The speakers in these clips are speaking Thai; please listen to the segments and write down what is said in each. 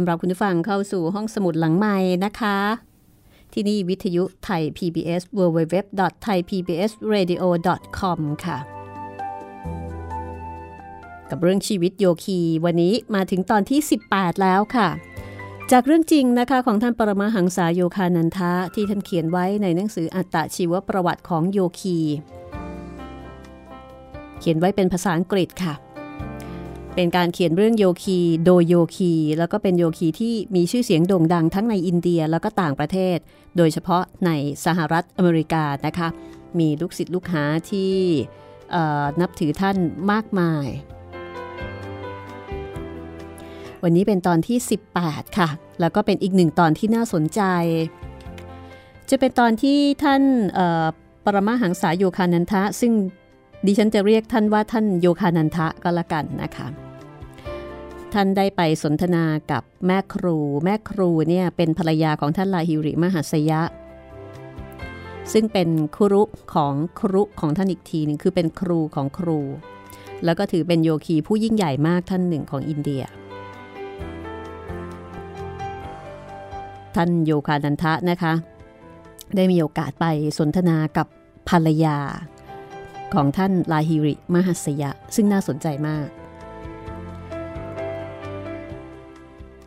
อนรับคุณผู้ฟังเข้าสู่ห้องสมุดหลังใหม่นะคะ ที่นี่วิทยุไทย PBS www.thaipbsradio.com ค่ะ กับเรื่องชีวิตโยคีวันนี้มาถึงตอนที่ 18 แล้วค่ะ จากเรื่องจริงนะคะของท่านปรมาหังษาโยคานันทะที่ท่านเขียนไว้ในหนังสืออัตตชีวประวัติของโยคี เขียนไว้เป็นภาษาอังกฤษค่ะ เป็นการเขียนเรื่องโยคีโดยโยคี แล้วก็เป็นโยคีที่มีชื่อเสียงโด่งดังทั้งในอินเดียแล้วก็ต่างประเทศ โดยเฉพาะในสหรัฐอเมริกานะคะ มีลูกศิษย์ลูกหาที่นับถือท่านมากมาย วันนี้เป็นตอนที่ 18 ค่ะ แล้วก็เป็นอีกหนึ่งตอนที่น่าสนใจ จะเป็นตอนที่ท่านปรมาหังษายโยคานันทะซึ่ง ดิฉันจะเรียกท่านว่าท่านโยคานันทะก็แล้วกันนะคะ ท่านได้ไปสนทนากับแม่ครู แม่ครูเนี่ยเป็นภรรยาของท่านลาฮิริมหัสยะ ซึ่งเป็นครุของครุของท่านอีกทีหนึ่งคือเป็นครูของครู แล้วก็ถือเป็นโยคีผู้ยิ่งใหญ่มากท่านหนึ่งของอินเดียท่านโยคานันทะนะคะ ได้มีโอกาสไปสนทนากับภรรยา ของท่านลาฮิริมหัสยะ ซึ่งน่าสนใจมาก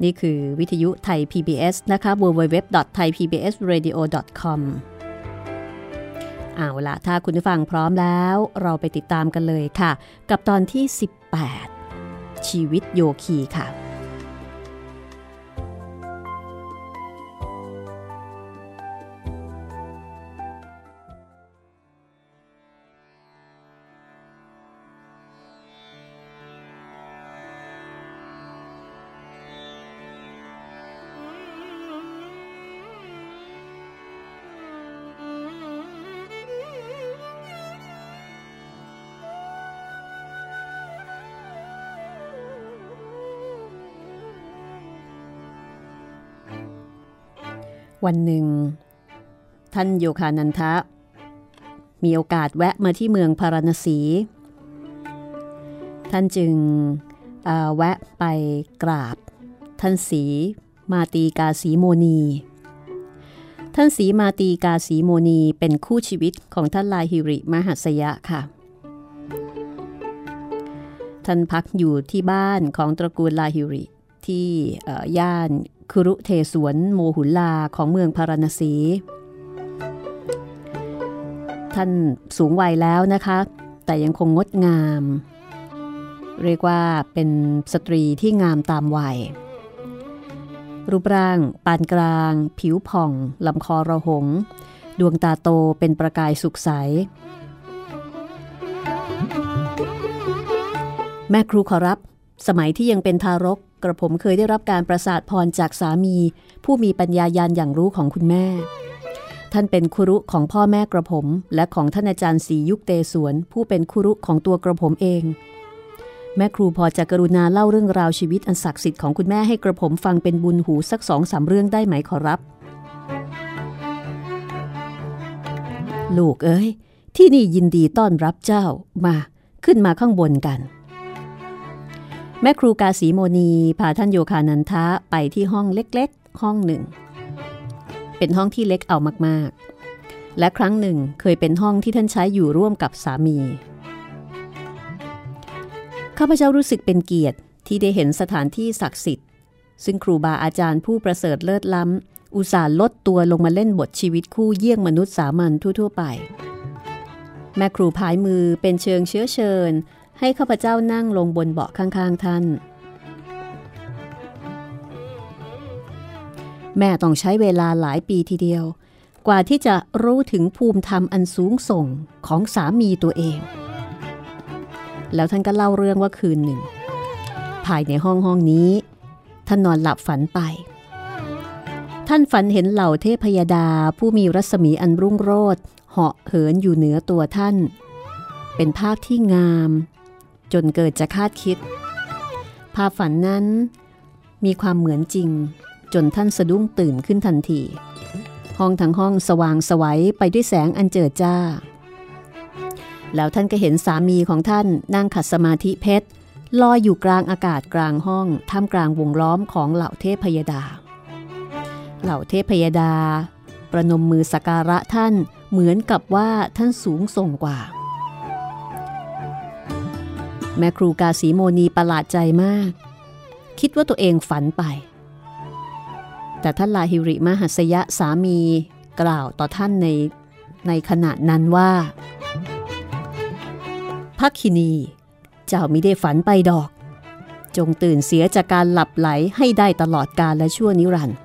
นี่คือวิทยุไทย PBS นะคะ www.thaipbsradio.com เอาละถ้าคุณผู้ฟังพร้อมแล้ว เราไปติดตามกันเลยค่ะ กับตอนที่ 18 ชีวิตโยคีค่ะ วันหนึ่ง ท่านโยคานันทะ มีโอกาสแวะมาที่เมืองพาราณสี ท่านจึงแวะไปกราบ ท่านสีมาตีกาสีโมนี ท่านสีมาตีกาสีโมนีเป็นคู่ชีวิตของท่านลายฮิริมหัสยะค่ะ ท่านพักอยู่ที่บ้านของตระกูลลาฮิริที่ย่าน คุรุเทสวนโมหุลาของเมืองพาราณสี ท่านสูงวัยแล้วนะคะ แต่ยังคงงดงาม เรียกว่าเป็นสตรีที่งามตามวัย รูปร่าง ปานกลาง ผิวผ่อง ลำคอระหง ดวงตาโตเป็นประกายสุขใสแม่ครูขอรับ สมัยที่ยังเป็นทารกกระผมเคยได้รับการประสาทพรจากสามี ผู้มีปัญญายาณอย่างรู้ของคุณแม่ ท่านเป็นครุของพ่อแม่กระผม และของท่านอาจารย์ศรียุคเตสวน ผู้เป็นครุของตัวกระผมเอง แม่ครูพอจะกรุณาเล่าเรื่องราวชีวิตอันศักดิ์สิทธิ์ของคุณแม่ให้กระผมฟังเป็นบุญหูสักสองสามเรื่องได้ไหมขอรับ ลูกเอ้ยที่นี่ยินดีต้อนรับเจ้ามาขึ้นมาข้างบนกัน แม่ครูกาสีโมนีพาท่านโยคานันทะไปที่ห้องเล็กๆ ห้องหนึ่ง เป็นห้องที่เล็กเอามากๆ และครั้งหนึ่งเคยเป็นห้องที่ท่านใช้อยู่ร่วมกับสามี ข้าพเจ้ารู้สึกเป็นเกียรติที่ได้เห็นสถานที่ศักดิ์สิทธิ์ ซึ่งครูบาอาจารย์ผู้ประเสริฐเลิศล้ำ อุตส่าห์ลดตัวลงมาเล่นบทชีวิตคู่เยี่ยงมนุษย์สามัญทั่วๆไป แม่ครูพายมือเป็นเชิงเชื้อเชิญ ให้ข้าพเจ้านั่งลงบนเบาะข้างๆท่าน แม่ต้องใช้เวลาหลายปีทีเดียว กว่าที่จะรู้ถึงภูมิธรรมอันสูงส่งของสามีตัวเอง แล้วท่านก็เล่าเรื่องว่าคืนหนึ่ง ภายในห้องห้องนี้ ท่านนอนหลับฝันไป ท่านฝันเห็นเหล่าเทพยดาผู้มีรัศมีอันรุ่งโรจน์เหาะเหินอยู่เหนือตัวท่านเป็นภาพที่งาม จนเกิดจะคาดคิด ภาพฝันนั้นมีความเหมือนจริง จนท่านสะดุ้งตื่นขึ้นทันที ห้องทั้งห้องสว่างสวัยไปด้วยแสงอันเจิดจ้า แล้วท่านก็เห็นสามีของท่านนั่งขัดสมาธิเพชรลอยอยู่กลางอากาศกลางห้องท่ามกลางวงล้อมของเหล่าเทพพยดา เหล่าเทพพยดา ประนมมือสักการะท่านเหมือนกับว่าท่านสูงส่งกว่า แม่ครูกาสีโมนีประหลาดใจมาก คิดว่าตัวเองฝันไป แต่ท่านลาฮิริมหัสยะสามีกล่าวต่อท่านในในขณะนั้นว่าพักคินี เจ้ามิได้ฝันไปดอก จงตื่นเสียจากการหลับไหลให้ได้ตลอดกาลและชั่วนิรันดร์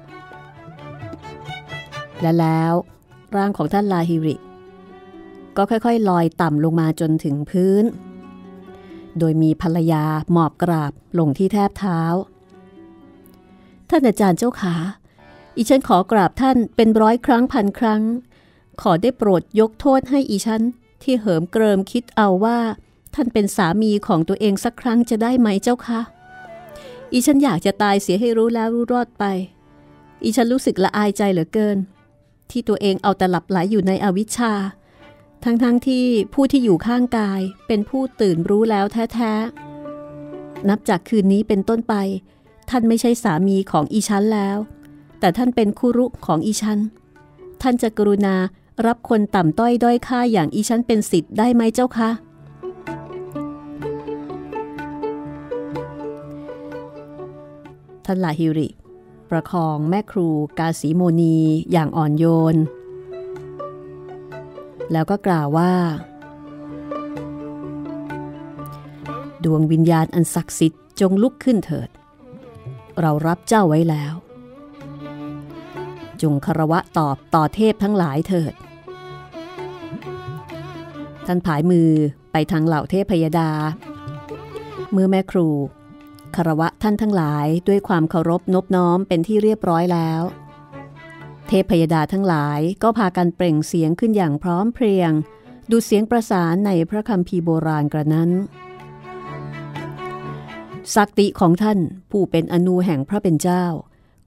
และแล้วร่างของท่านลาฮิริ ก็ค่อยๆ ลอยต่ำลงมาจนถึงพื้น โดยมีภรรยาหมอบกราบลงที่แทบเท้า ท่านอาจารย์เจ้าขา อีฉันขอกราบท่านเป็นร้อยครั้งพันครั้ง ขอได้โปรดยกโทษให้อีฉันที่เหิมเกริมคิดเอาว่า ท่านเป็นสามีของตัวเองสักครั้งจะได้ไหมเจ้าคะ อีฉันอยากจะตายเสียให้รู้แล้วรู้รอดไป อีฉันรู้สึกละอายใจเหลือเกิน ที่ตัวเองเอาแต่หลับไหลอยู่ในอวิชชา ทั้งๆทที่ผู้ที่อยู่ข้างกายเป็นผู้ตื่นรู้แล้วแท้ๆ นับจากคืนนี้เป็นต้นไป ท่านไม่ใช่สามีของอีชั้นแล้ว แต่ท่านเป็นคู่รุของอีชั้น ท่านจะกรุณารับคนต่ำต้อยด้อยค่าอย่างอีชั้นเป็นสิทธิ์ได้ไหมเจ้าคะ ท่านลาฮิริ ประคองแม่ครูกาสีโมนีอย่างอ่อนโยน แล้วก็กล่าวว่า ดวงวิญญาณอันศักดิ์สิทธิ์จงลุกขึ้นเถิด เรารับเจ้าไว้แล้ว จงคารวะตอบต่อเทพทั้งหลายเถิด ท่านผายมือไปทางเหล่าเทพพยดา เมื่อแม่ครูคารวะท่านทั้งหลายด้วยความเคารพนบน้อมเป็นที่เรียบร้อยแล้ว เทพพยดาทั้งหลายก็พากันเปล่งเสียงขึ้นอย่างพร้อมเพรียง ดูเสียงประสานในพระคำพีโบราณกระนั้นสักติของท่านผู้เป็นอนูแห่งพระเป็นเจ้า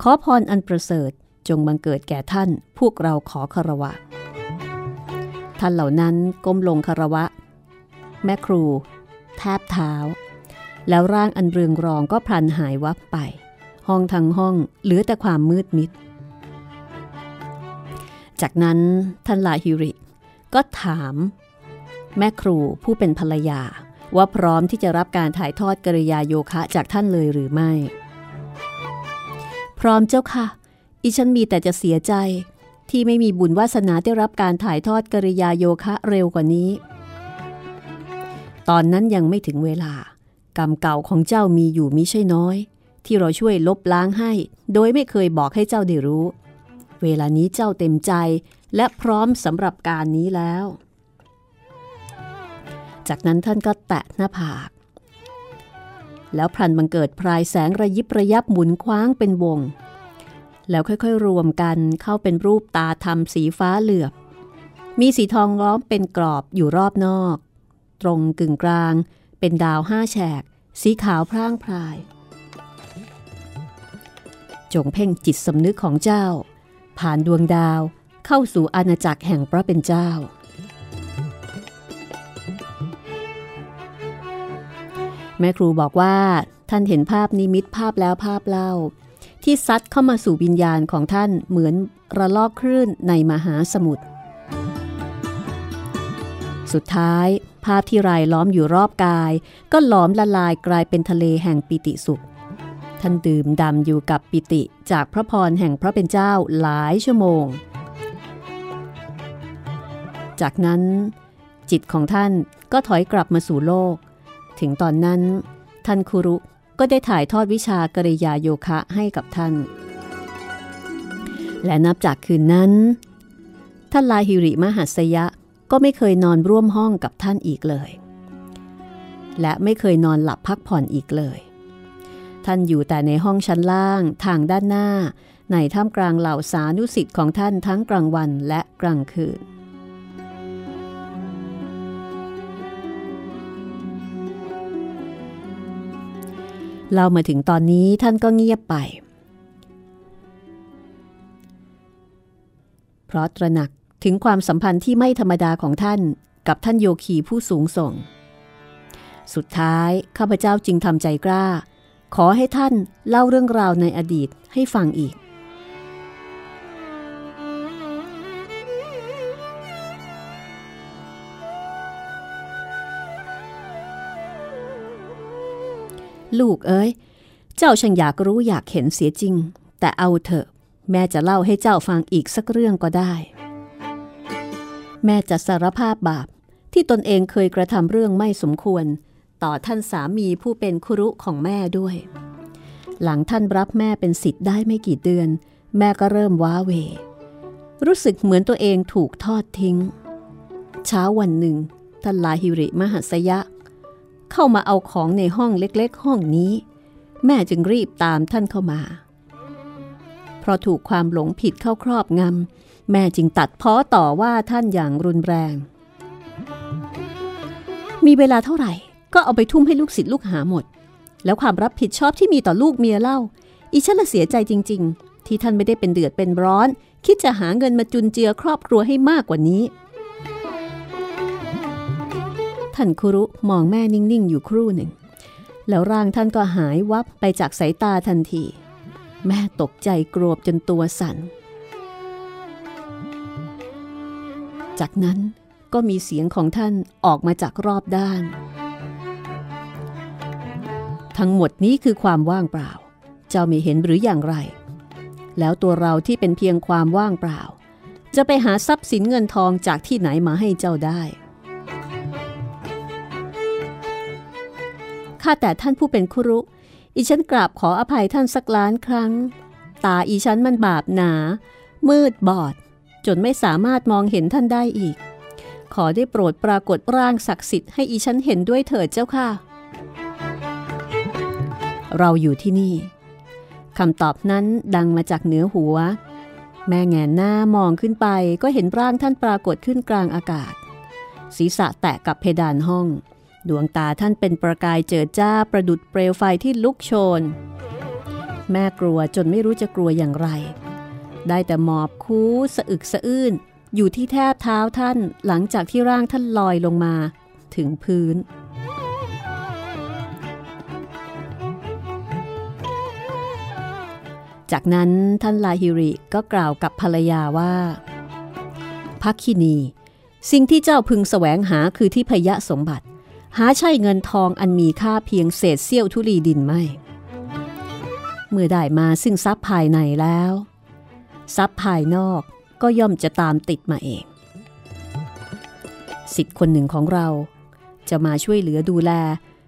ขอพรอันประเสริฐจงบังเกิดแก่ท่านพวกเราขอคารวะ ท่านเหล่านั้นก้มลงคารวะ แม่ครู แทบเท้า แล้วร่างอันเรืองรองก็พลันหายวับไป ห้องทั้งห้องเหลือแต่ความมืดมิด จากนั้นท่านลาฮิริ ก็ถาม แม่ครูผู้เป็นภรรยา ว่าพร้อมที่จะรับการถ่ายทอดกริยาโยคะจากท่านเลยหรือไม่ พร้อมเจ้าค่ะ อีฉันมีแต่จะเสียใจที่ไม่มีบุญวาสนาได้รับการถ่ายทอดกริยาโยคะเร็วกว่านี้ ตอนนั้นยังไม่ถึงเวลา กรรมเก่าของเจ้ามีอยู่มิใช่น้อย ที่เราช่วยลบล้างให้ โดยไม่เคยบอกให้เจ้าได้รู้ เวลานี้เจ้าเต็มใจและพร้อมสำหรับการนี้แล้ว จากนั้นท่านก็แตะหน้าผาก แล้วพลันบังเกิดพรายแสงระยิบระยับหมุนคว้างเป็นวง แล้วค่อยๆ รวมกันเข้าเป็นรูปตาทำสีฟ้าเหลือบ มีสีทองล้อมเป็นกรอบอยู่รอบนอก ตรงกึ่งกลางเป็นดาวห้าแฉก สีขาวพร่างพราย จงเพ่งจิตสำนึกของเจ้า ผ่านดวงดาวเข้าสู่อาณาจักรแห่งพระเป็นเจ้า แม่ครูบอกว่าท่านเห็นภาพนิมิตภาพแล้วภาพเล่า ที่ซัดเข้ามาสู่วิญญาณของท่านเหมือนระลอกคลื่นในมหาสมุทรสุดท้ายภาพที่รายล้อมอยู่รอบกาย ก็หลอมละลายกลายเป็นทะเลแห่งปิติสุข ท่านดื่มดำอยู่กับปิติจากพระพรแห่งพระเป็นเจ้าหลายชั่วโมง จากนั้นจิตของท่านก็ถอยกลับมาสู่โลก ถึงตอนนั้น ท่านคุรุก็ได้ถ่ายทอดวิชากริยาโยคะให้กับท่าน และนับจากคืนนั้น ท่านลาฮิริมหัสยะก็ไม่เคยนอนร่วมห้องกับท่านอีกเลย และไม่เคยนอนหลับพักผ่อนอีกเลย ท่านอยู่แต่ในห้องชั้นล่างทางด้านหน้า ในท่ามกลางเหล่าสานุสิทธิ์ของท่านทั้งกลางวันและกลางคืน เรามาถึงตอนนี้ท่านก็เงียบไป เพราะตระหนักถึงความสัมพันธ์ที่ไม่ธรรมดาของท่านกับท่านโยคีผู้สูงส่ง สุดท้ายข้าพเจ้าจึงทำใจกล้า ขอให้ท่านเล่าเรื่องราวในอดีตให้ฟังอีก ลูกเอ้ย เจ้าช่างอยากรู้อยากเห็นเสียจริง แต่เอาเถอะ แม่จะเล่าให้เจ้าฟังอีกสักเรื่องก็ได้ แม่จะสารภาพบาปที่ตนเองเคยกระทำเรื่องไม่สมควร ต่อท่านสามีผู้เป็นคุรุของแม่ด้วย หลังท่านรับแม่เป็นสิทธิ์ได้ไม่กี่เดือน แม่ก็เริ่มว้าเว รู้สึกเหมือนตัวเองถูกทอดทิ้ง เช้าวันหนึ่งท่านลาฮิริมหัสยะ เข้ามาเอาของในห้องเล็กๆ ห้องนี้ แม่จึงรีบตามท่านเข้ามา เพราะถูกความหลงผิดเข้าครอบงำแม่จึงตัดพ้อต่อว่าท่านอย่างรุนแรงมีเวลาเท่าไหร่ ก็เอาไปทุ่มให้ลูกศิษย์ลูกหาหมด แล้วความรับผิดชอบที่มีต่อลูกเมียเล่า อีฉันละเสียใจจริง ๆ ที่ท่านไม่ได้เป็นเดือดเป็นร้อน คิดจะหาเงินมาจุนเจือครอบครัวให้มากกว่านี้ ท่านคุรุมองแม่นิ่งๆ อยู่ครู่หนึ่ง แล้วร่างท่านก็หายวับไปจากสายตาทันที แม่ตกใจกรวบจนตัวสั่น จากนั้นก็มีเสียงของท่านออกมาจากรอบด้าน ทั้งหมดนี้คือความว่างเปล่า เจ้าไม่เห็นหรืออย่างไร แล้วตัวเราที่เป็นเพียงความว่างเปล่า จะไปหาทรัพย์สินเงินทองจากที่ไหนมาให้เจ้าได้ข้าแต่ท่านผู้เป็นครุ อีฉันกราบขออภัยท่านสักล้านครั้ง ตาอีฉันมันบาปหนา มืดบอด จนไม่สามารถมองเห็นท่านได้อีก ขอได้โปรดปรากฏร่างศักดิ์สิทธิ์ให้อีฉันเห็นด้วยเถิดเจ้าค่ะ เราอยู่ที่นี่คำตอบนั้นดังมาจากเหนือหัว แม่แงนหน้ามองขึ้นไปก็เห็นร่างท่านปรากฏขึ้นกลางอากาศ ศีรษะแตะกับเพดานห้อง ดวงตาท่านเป็นประกายเจิดจ้าประดุดเปลวไฟที่ลุกโชน แม่กลัวจนไม่รู้จะกลัวอย่างไร ได้แต่หมอบคู้สะอึกสะอื้นอยู่ที่แทบเท้าท่านหลังจากที่ร่างท่านลอยลงมา ถึงพื้น จากนั้นท่านลาฮิริก็กล่าวกับภรรยาว่าพักคินี สิ่งที่เจ้าพึงแสวงหาคือที่พยะสมบัติ หาใช่เงินทองอันมีค่าเพียงเศษเสี้ยวทุลีดินไม่เมื่อได้มาซึ่งทรัพย์ภายในแล้วทรัพย์ภายนอกก็ย่อมจะตามติดมาเองสิทธิ์คนหนึ่งของเรา จะมาช่วยเหลือดูแล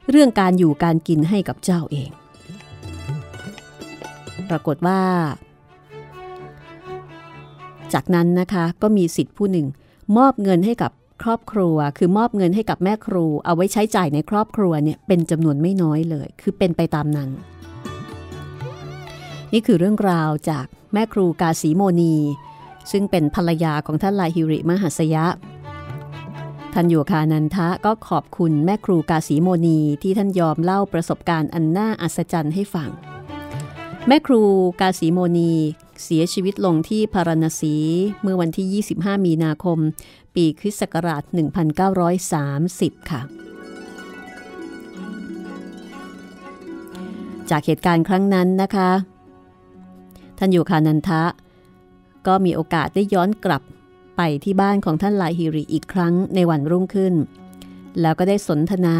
เรื่องการอยู่การกินให้กับเจ้าเอง รากฏว่า จากนั้นนะคะก็มีสิทธิ์ผู้หนึ่ง มอบเงินให้กับครอบครัว คือมอบเงินให้กับแม่ครู เอาไว้ใช้จ่ายในครอบครัวเนี่ยเป็นจำนวนไม่น้อยเลย คือเป็นไปตามนั้น นี่คือเรื่องราวจากแม่ครูกาสีโมนี ซึ่งเป็นภรรยาของท่านลาฮิริมหัสยะท่านโยคานันทะก็ขอบคุณแม่ครูกาสีโมนีที่ท่านยอมเล่าประสบการณ์อันน่าอัศจรรย์ให้ฟัง แม่ครูกาสีโมนี เสียชีวิตลงที่พาราณสีเมื่อวันที่ 25 มีนาคม ปีคริสต์ศักราช 1930 ค่ะ จากเหตุการณ์ครั้งนั้นนะคะ ท่านโยคานันทะ ก็มีโอกาสได้ย้อนกลับไปที่บ้านของท่านลายฮิริอีกครั้งในวันรุ่งขึ้น แล้วก็ได้สนทนา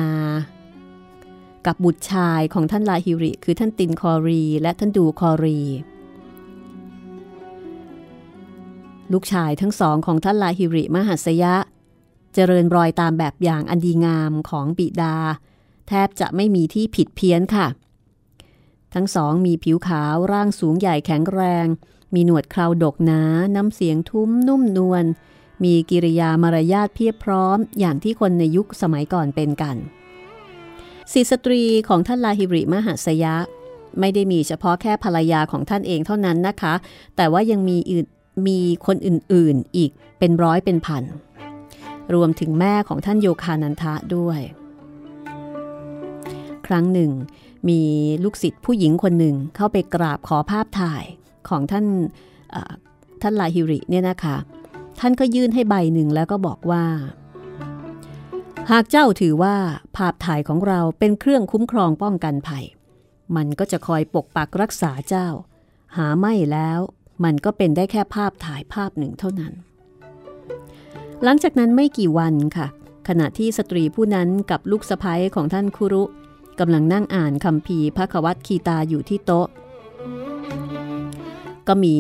กับบุตรชายของท่านลาฮิริ คือท่านตินคอรี และท่านดูคอรี ลูกชายทั้งสองของท่านลาฮิริมหัสยะ เจริญรอยตามแบบอย่างอันดีงามของบิดา แทบจะไม่มีที่ผิดเพี้ยนค่ะ ทั้งสองมีผิวขาวร่างสูงใหญ่แข็งแรง มีหนวดคราวดกหนา น้ำเสียงทุ้มนุ่มนวลมีกิริยามารยาทเพียบพร้อมอย่างที่คนในยุคสมัยก่อนเป็นกัน สีสตรีของท่านลาฮิริมหัสยะ ไม่ได้มีเฉพาะแค่ภรรยาของท่านเองเท่านั้นนะคะ แต่ว่ายังมีอื่นมีคนอื่นๆอีกเป็นร้อยเป็นพัน รวมถึงแม่ของท่านโยคานันทะด้วย ครั้งหนึ่ง มีลูกศิษย์ผู้หญิงคนหนึ่งเข้าไปกราบขอภาพถ่ายของท่านท่านลาฮิริเนี่ยนะคะ ท่านก็ยื่นให้ใบหนึ่งแล้วก็บอกว่า หากเจ้าถือว่าภาพถ่ายของเราเป็นเครื่องคุ้มครองป้องกันภัย มันก็จะคอยปกปักรักษาเจ้า หาไม่แล้วมันก็เป็นได้แค่ภาพถ่ายภาพหนึ่งเท่านั้น หลังจากนั้นไม่กี่วันค่ะ ขณะที่สตรีผู้นั้นกับลูกสะพ้ยของท่านคุรุกำลังนั่งอ่านคำพีพระควัตคีตาอยู่ที่โต๊ะ ก็มี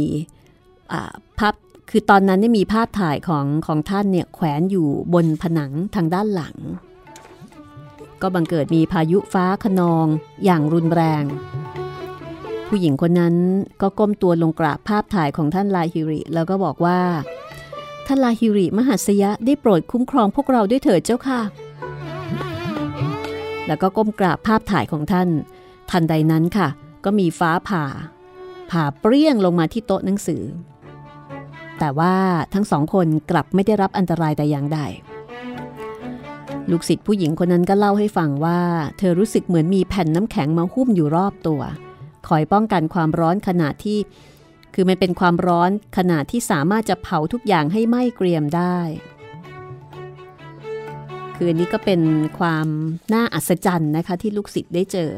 คือตอนนั้นได้มีภาพถ่ายของของท่านเนี่ยแขวนอยู่บนผนังทางด้านหลัง ก็บังเกิดมีพายุฟ้าขนองอย่างรุนแรง ผู้หญิงคนนั้นก็ก้มตัวลงกราบภาพถ่ายของท่านลาฮิริ แล้วก็บอกว่า ท่านลาฮิริมหัสยะได้โปรดคุ้มครองพวกเราด้วยเถิดเจ้าค่ะ แล้วก็ก้มกราบภาพถ่ายของท่าน ทันใดนั้นค่ะ ก็มีฟ้าผ่า ผ่าเปรี้ยงลงมาที่โต๊ะหนังสือ แต่ว่าทั้งสองคนกลับไม่ได้รับอันตรายแต่อย่างใด ลูกศิษย์ผู้หญิงคนนั้นก็เล่าให้ฟังว่า เธอรู้สึกเหมือนมีแผ่นน้ำแข็งมาหุ้มอยู่รอบตัว คอยป้องกันความร้อนขนาดที่ คือมันเป็นความร้อนขนาดที่สามารถจะเผาทุกอย่างให้ไหม้เกรียมได้ คืออันนี้ก็เป็นความน่าอัศจรรย์นะคะที่ลูกศิษย์ได้เจอ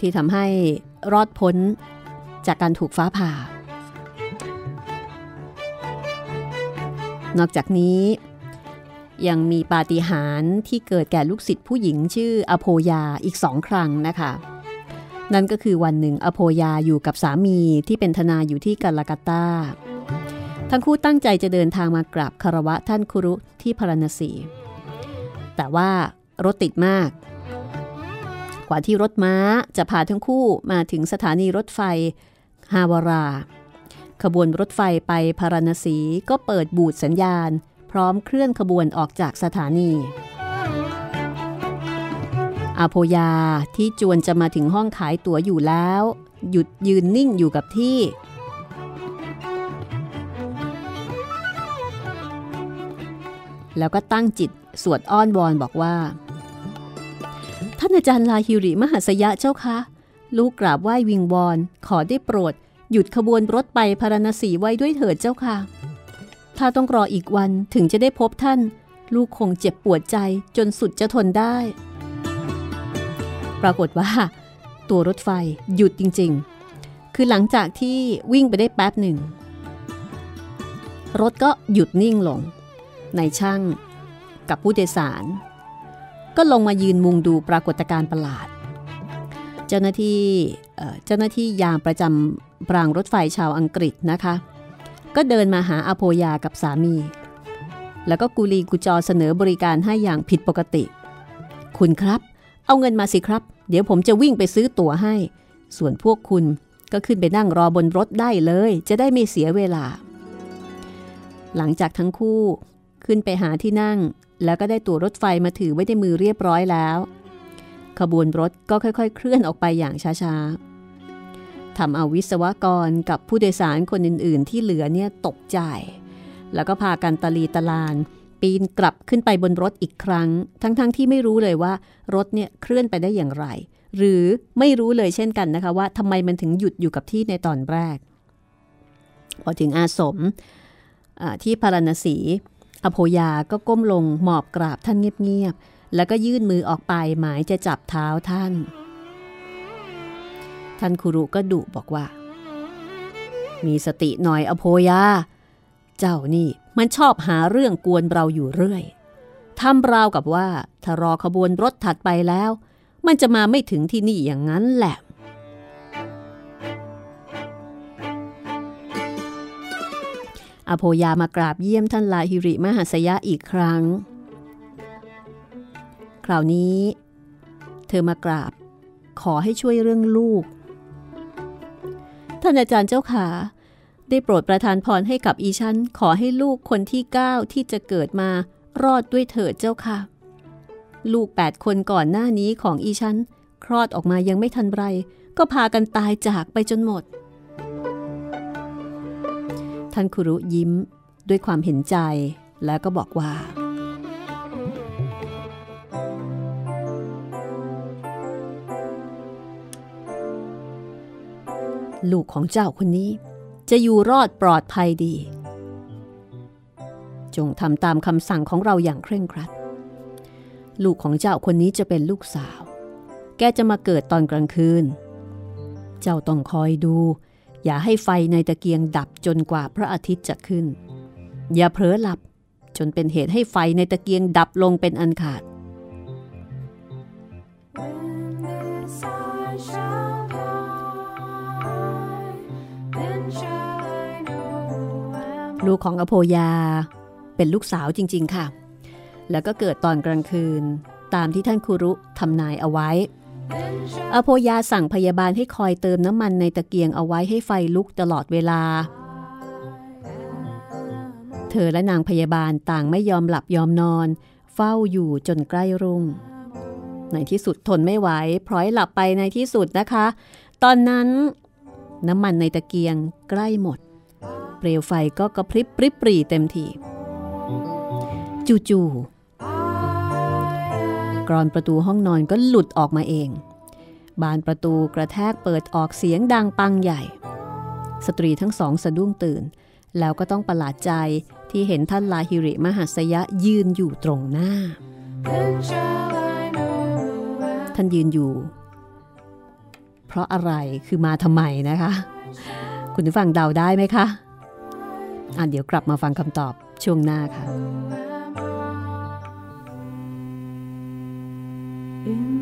ที่ทำให้ รอดพ้นจากการถูกฟ้าผ่า นอกจากนี้ ยังมีปาฏิหาริย์ที่เกิดแก่ลูกศิษย์ผู้หญิงชื่ออโพยาอีกสองครั้งนะคะ นั่นก็คือวันหนึ่งอโพยาอยู่กับสามีที่เป็นทนายอยู่ที่กาลากาตา ทั้งคู่ตั้งใจจะเดินทางมากราบคารวะท่านคุรุที่พาราณสี แต่ว่ารถติดมาก กว่าที่รถม้าจะพาทั้งคู่มาถึงสถานีรถไฟฮาวารา ขบวนรถไฟไปพาราณสีก็เปิดบูดสัญญาณ พร้อมเคลื่อนขบวนออกจากสถานี อาโพยาที่จวนจะมาถึงห้องขายตั๋วอยู่แล้ว หยุดยืนนิ่งอยู่กับที่ แล้วก็ตั้งจิตสวดอ้อนวอนบอกว่า ท่านอาจารย์ลาฮิริมหัสยะเจ้าคะลูกกราบไหว้วิงวอนขอได้โปรด หยุดขบวนรถไปพารณสีไว้ด้วยเถิดเจ้าค่ะ ถ้าต้องรออีกวันถึงจะได้พบท่าน ลูกคงเจ็บปวดใจจนสุดจะทนได้ ปรากฏว่า ตัวรถไฟหยุดจริง ๆ คือหลังจากที่วิ่งไปได้แป๊บหนึ่ง รถก็หยุดนิ่งลง ในช่างกับผู้โดยสาร ก็ลงมายืนมุงดูปรากฏการณ์ประหลาด เจ้าหน้าที่เจ้าหน้าที่ยามประจำรางรถไฟชาวอังกฤษนะคะ ก็เดินมาหาอโพยากับสามี แล้วก็กุลีกุจอเสนอบริการให้อย่างผิดปกติ คุณครับ เอาเงินมาสิครับ เดี๋ยวผมจะวิ่งไปซื้อตั๋วให้ ส่วนพวกคุณก็ขึ้นไปนั่งรอบนรถได้เลย จะได้ไม่เสียเวลา หลังจากทั้งคู่ขึ้นไปหาที่นั่ง แล้วก็ได้ตั๋วรถไฟมาถือไว้ในมือเรียบร้อยแล้ว ขบวนรถก็ค่อยๆ เคลื่อนออกไปอย่างช้าๆทำเอาวิศวกรกับผู้โดยสารคนอื่นๆ ที่เหลือเนี่ยตกใจ แล้วก็พากันตะลีตะลาน ปีนกลับขึ้นไปบนรถอีกครั้ง ทั้งๆทที่ไม่รู้เลยว่ารถเนี่ยเคลื่อนไปได้อย่างไร หรือไม่รู้เลยเช่นกันนะคะว่าทำไมมันถึงหยุดอยู่กับที่ในตอนแรก พอถึงอาสมที่พารณสี อโพยาก็ก้มลงหมอบกราบท่านเงียบๆ แล้วก็ยื่นมือออกไปหมายจะจับเท้าท่าน ท่านคุรุก็ดุบอกว่า มีสติหน่อยอโพยา เจ้านี่มันชอบหาเรื่องกวนเราอยู่เรื่อยทำราวกับว่าถ้ารอขบวนรถถัดไปแล้ว มันจะมาไม่ถึงที่นี่อย่างนั้นแหละ อโพยามากราบเยี่ยมท่านลาฮิริมหัสยะอีกครั้ง คราวนี้ เธอมากราบ ขอให้ช่วยเรื่องลูก ท่านอาจารย์เจ้าขา ได้โปรดประทานพรให้กับอีชัน ขอให้ลูกคนที่เก้าที่จะเกิดมารอดด้วยเถิดเจ้าค่ะ ลูกแปดคนก่อนหน้านี้ของอีชัน คลอดออกมายังไม่ทันไร ก็พากันตายจากไปจนหมด ท่านคุรุยิ้มด้วยความเห็นใจแล้วก็บอกว่า ลูกของเจ้าคนนี้ จะอยู่รอดปลอดภัยดี จงทำตามคำสั่งของเราอย่างเคร่งครัด ลูกของเจ้าคนนี้จะเป็นลูกสาว แกจะมาเกิดตอนกลางคืน เจ้าต้องคอยดู อย่าให้ไฟในตะเกียงดับจนกว่าพระอาทิตย์จะขึ้น อย่าเผลอหลับจนเป็นเหตุให้ไฟในตะเกียงดับลงเป็นอันขาด ลูกของอโพยา เป็นลูกสาวจริง ๆ ค่ะ แล้วก็เกิดตอนกลางคืนตามที่ท่านครุทำนายเอาไว้ อโพยาสั่งพยาบาลให้คอยเติมน้ำมันในตะเกียงเอาไว้ให้ไฟลุกตลอดเวลา เธอและนางพยาบาลต่างไม่ยอมหลับยอมนอน เฝ้าอยู่จนใกล้รุ่ง ในที่สุดทนไม่ไหวพร้อยหลับไปในที่สุดนะคะ ตอนนั้น น้ำมันในตะเกียงใกล้หมด เปลวไฟก็กระพริบปริบปรีเต็มทีจู่ๆ กรอนประตูห้องนอนก็หลุดออกมาเอง บานประตูกระแทกเปิดออกเสียงดังปังใหญ่ สตรีทั้งสองสะดุ้งตื่น แล้วก็ต้องประหลาดใจที่เห็นท่านลาฮิริมหัสยะยืนอยู่ตรงหน้า ท่านยืนอยู่ เพราะอะไรคือมาทำไมนะคะ คุณผู้ฟังเดาได้ไหมคะอะเดี๋ยวกลับมาฟังคำตอบช่วงหน้าค่ะ In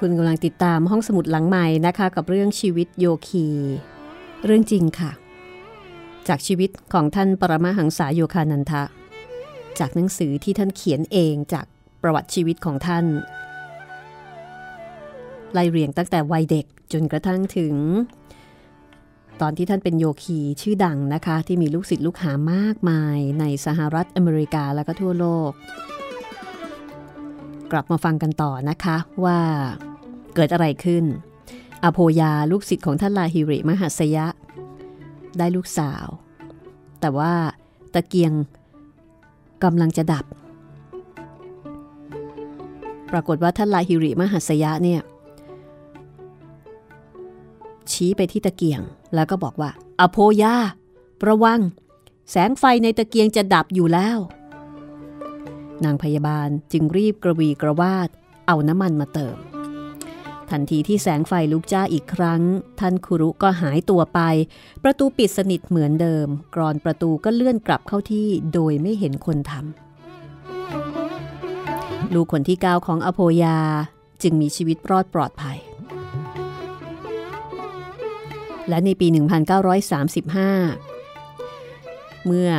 คุณกำลังติดตามห้องสมุดหลังใหม่นะคะ กับเรื่องชีวิตโยคี เรื่องจริงค่ะ จากชีวิตของท่านปรมาหังษาโยคานันทะ จากหนังสือที่ท่านเขียนเองจากประวัติชีวิตของท่าน ไล่เรียงตั้งแต่วัยเด็กจนกระทั่งถึง ตอนที่ท่านเป็นโยคีชื่อดังนะคะ ที่มีลูกศิษย์ลูกหามากมายในสหรัฐอเมริกาและก็ทั่วโลกกลับมาฟังกันต่อนะคะว่า เกิดอะไรขึ้น อโพยาลูกศิษย์ของท่านลาฮิริมหัสยะ ได้ลูกสาว แต่ว่าตะเกียงกำลังจะดับ ปรากฏว่าท่านลาฮิริมหัสยะเนี่ยชี้ไปที่ตะเกียง แล้วก็บอกว่า อโพยาระวัง แสงไฟในตะเกียงจะดับอยู่แล้ว นางพยาบาลจึงรีบกระวีกระวาดเอาน้ำมันมาเติม ทันทีที่แสงไฟลุกจ้าอีกครั้ง ท่านคุรุก็หายตัวไป ประตูปิดสนิทเหมือนเดิม กรอนประตูก็เลื่อนกลับเข้าที่โดยไม่เห็นคนทำลูกคนที่เก้าของอโพยาจึงมีชีวิตรอดปลอดภัย และในปี 1935 เมื่อ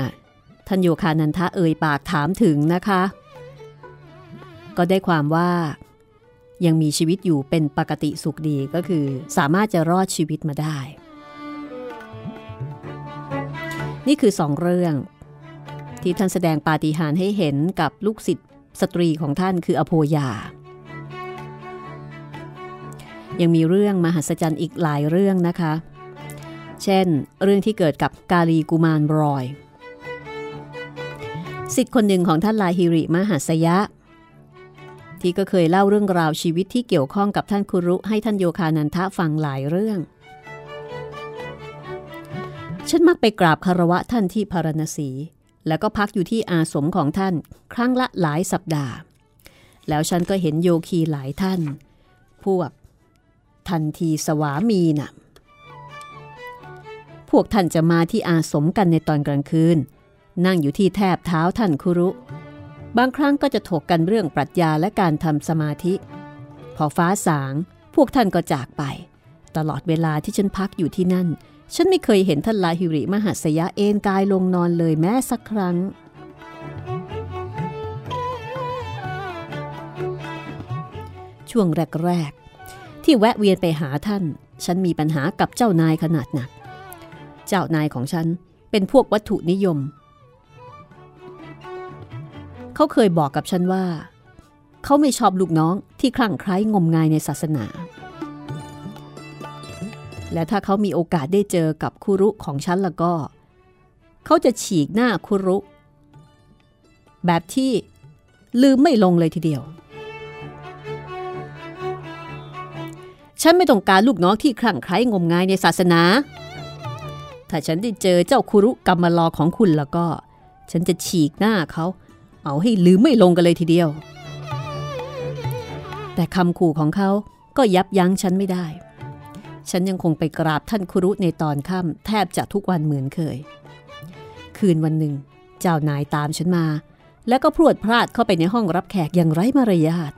ท่านโยคานันทะเอ่ยปากถามถึงนะคะ ก็ได้ความว่า ยังมีชีวิตอยู่เป็นปกติสุขดีก็คือ สามารถจะรอดชีวิตมาได้ นี่คือสองเรื่อง ที่ท่านแสดงปาฏิหาริย์ให้เห็นกับลูกศิษย์สตรีของท่านคืออโพยา ยังมีเรื่องมหัศจรรย์อีกหลายเรื่องนะคะ เช่น เรื่องที่เกิดกับกาลีกุมารบรอยสิทธิ์คนหนึ่งของท่านลาฮิริมหัสยะ ที่ก็เคยเล่าเรื่องราวชีวิตที่เกี่ยวข้องกับท่านคุรุให้ท่านโยคานันทะฟังหลายเรื่อง ฉันมักไปกราบคารวะท่านที่พารณสี แล้วก็พักอยู่ที่อาสมของท่าน ครั้งละหลายสัปดาห์ แล้วฉันก็เห็นโยคีหลายท่าน พวกทันทีสวามีน่ะ พวกท่านจะมาที่อาสมกันในตอนกลางคืน นั่งอยู่ที่แทบเท้าท่านคุรุ บางครั้งก็จะถกกันเรื่องปรัชญาและการทำสมาธิ พอฟ้าสาง พวกท่านก็จากไป ตลอดเวลาที่ฉันพักอยู่ที่นั่น ฉันไม่เคยเห็นท่านลาฮิริมหัสยะเอนกายลงนอนเลยแม้สักครั้ง ช่วงแรก ๆ ที่แวะเวียนไปหาท่าน ฉันมีปัญหากับเจ้านายขนาดหนัก เจ้านายของฉันเป็นพวกวัตถุนิยม เขาเคยบอกกับฉันว่า เขาไม่ชอบลูกน้องที่คลั่งไคล้งมงายในศาสนา และถ้าเขามีโอกาสได้เจอกับคุรุของฉันแล้วก็ เขาจะฉีกหน้าคุรุ แบบที่ลืมไม่ลงเลยทีเดียว ฉันไม่ต้องการลูกน้องที่คลั่งไคล้งมงายในศาสนา ถ้าฉันได้เจอเจ้าคุรุกรรมลอของคุณแล้วก็ ฉันจะฉีกหน้าเขา เอาให้ลืมไม่ลงกันเลยทีเดียว แต่คำขู่ของเขาก็ยับยั้งฉันไม่ได้ ฉันยังคงไปกราบท่านครุในตอนค่ำแทบจะทุกวันเหมือนเคย คืนวันหนึ่ง เจ้านายตามฉันมา แล้วก็พรวดพลาดเข้าไปในห้องรับแขกอย่างไร้มารยาท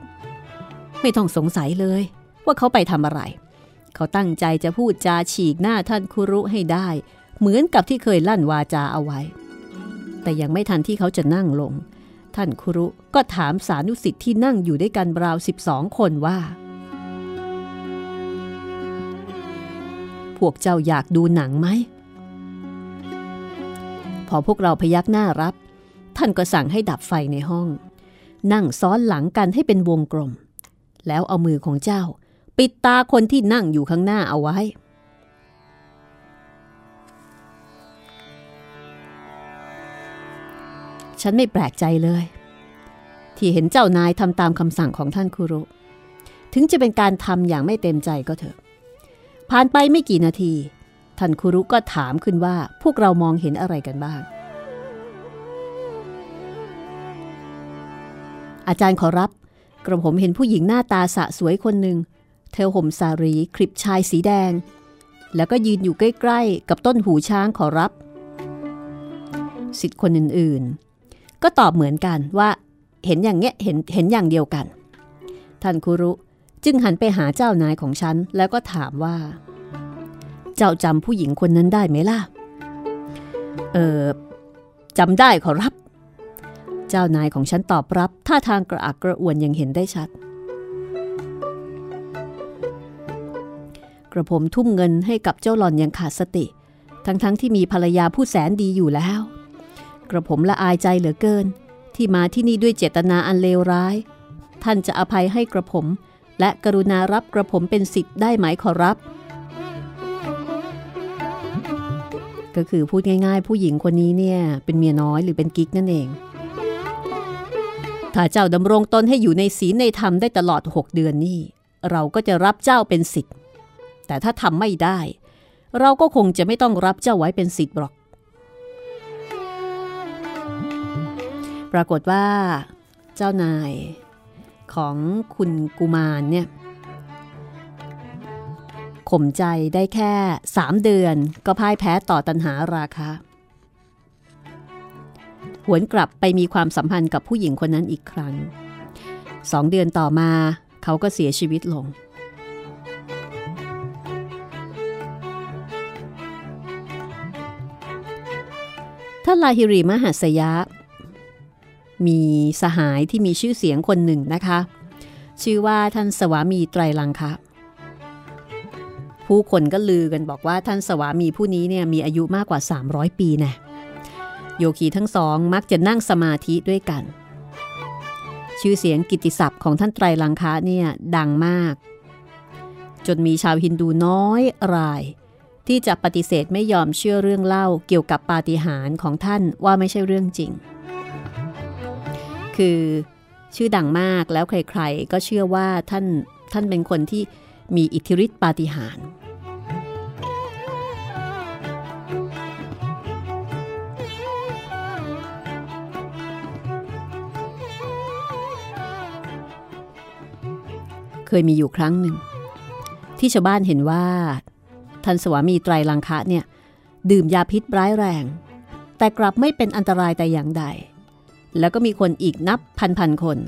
ไม่ต้องสงสัยเลยว่าเขาไปทำอะไร เขาตั้งใจจะพูดจาฉีกหน้าท่านคุรุให้ได้ เหมือนกับที่เคยลั่นวาจาเอาไว้ แต่ยังไม่ทันที่เขาจะนั่งลง ท่านคุรุก็ถามสานุสิทธิ์ที่นั่งอยู่ด้วยกันราวสิบสองคนว่า พวกเจ้าอยากดูหนังไหม พอพวกเราพยักหน้ารับ ท่านก็สั่งให้ดับไฟในห้อง นั่งซ้อนหลังกันให้เป็นวงกลม แล้วเอามือของเจ้า ปิดตาคนที่นั่งอยู่ข้างหน้าเอาไว้ ฉันไม่แปลกใจเลย ที่เห็นเจ้านายทำตามคำสั่งของท่านคุรุ ถึงจะเป็นการทำอย่างไม่เต็มใจก็เถอะ ผ่านไปไม่กี่นาที ท่านคุรุก็ถามขึ้นว่าพวกเรามองเห็นอะไรกันบ้าง อาจารย์ขอรับ กระผมเห็นผู้หญิงหน้าตาสะสวยคนหนึ่ง เธอห่มสารีคลิปชายสีแดง แล้วก็ยืนอยู่ใกล้ ๆ กับต้นหูช้างขอรับสิทธิ์คนอื่นๆ ก็ตอบเหมือนกันว่า เห็นอย่างเงี้ยเห็นเห็นอย่างเดียวกัน ท่านคุรุจึงหันไปหาเจ้านายของฉัน แล้วก็ถามว่า เจ้าจำผู้หญิงคนนั้นได้ไหมล่ะ เออจำได้ขอรับ เจ้านายของฉันตอบรับ ท่าทางกระอักกระอ่วนยังเห็นได้ชัด กระผมทุ่มเงินให้กับเจ้าหล่อนอย่างขาดสติ ทั้งๆทที่มีภรรยาผู้แสนดีอยู่แล้ว กระผมละอายใจเหลือเกิน ที่มาที่นี่ด้วยเจตนาอันเลวร้าย ท่านจะอภัยให้กระผม และกรุณารับกระผมเป็นสิทธิ์ได้ไหมขอรับ ก็คือพูดง่าย ๆ ผู้หญิงคนนี้เนี่ยเป็นเมียน้อยหรือเป็นกิ๊กนั่นเอง ถ้าเจ้าดำรงตนให้อยู่ในศีลในธรรมได้ตลอด 6 เดือนนี่เราก็จะรับเจ้าเป็นสิทธิ์แต่ถ้าทำไม่ได้ เราก็คงจะไม่ต้องรับเจ้าไว้เป็นสิทธิ์หรอก ปรากฏว่าเจ้านายของคุณกุมารเนี่ยข่มใจได้แค่3เดือนก็พ่ายแพ้ต่อตันหาราคาหวนกลับไปมีความสัมพันธ์กับผู้หญิงคนนั้นอีกครั้งสองเดือนต่อมาเขาก็เสียชีวิตลง ท่านลาฮิริมหัสยะ มีสหายที่มีชื่อเสียงคนหนึ่งนะคะ ชื่อว่าท่านสวามีไตรลังคะผู้คนก็ลือกันบอกว่าท่านสวามีผู้นี้เนี่ยมีอายุมากกว่า 300 ปีแน่โยคีทั้งสองมักจะนั่งสมาธิด้วยกัน ชื่อเสียงกิตติศัพท์ของท่านไตรลังคะเนี่ยดังมาก จนมีชาวฮินดูน้อยราย ที่จะปฏิเสธไม่ยอมเชื่อเรื่องเล่าเกี่ยวกับปาฏิหาริย์ของท่านว่าไม่ใช่เรื่องจริง คือชื่อดังมากแล้วใครๆ ก็เชื่อว่าท่านท่านเป็นคนที่มีอิทธิฤทธิปาฏิหาริย์เคยมีอยู่ครั้งหนึ่ง ที่ชาวบ้านเห็นว่าท่านสวามีไตรลังคะเนี่ย ดื่มยาพิษร้ายแรง แต่กลับไม่เป็นอันตรายแต่อย่างใด แล้วก็มีคนอีกนับพันพันคน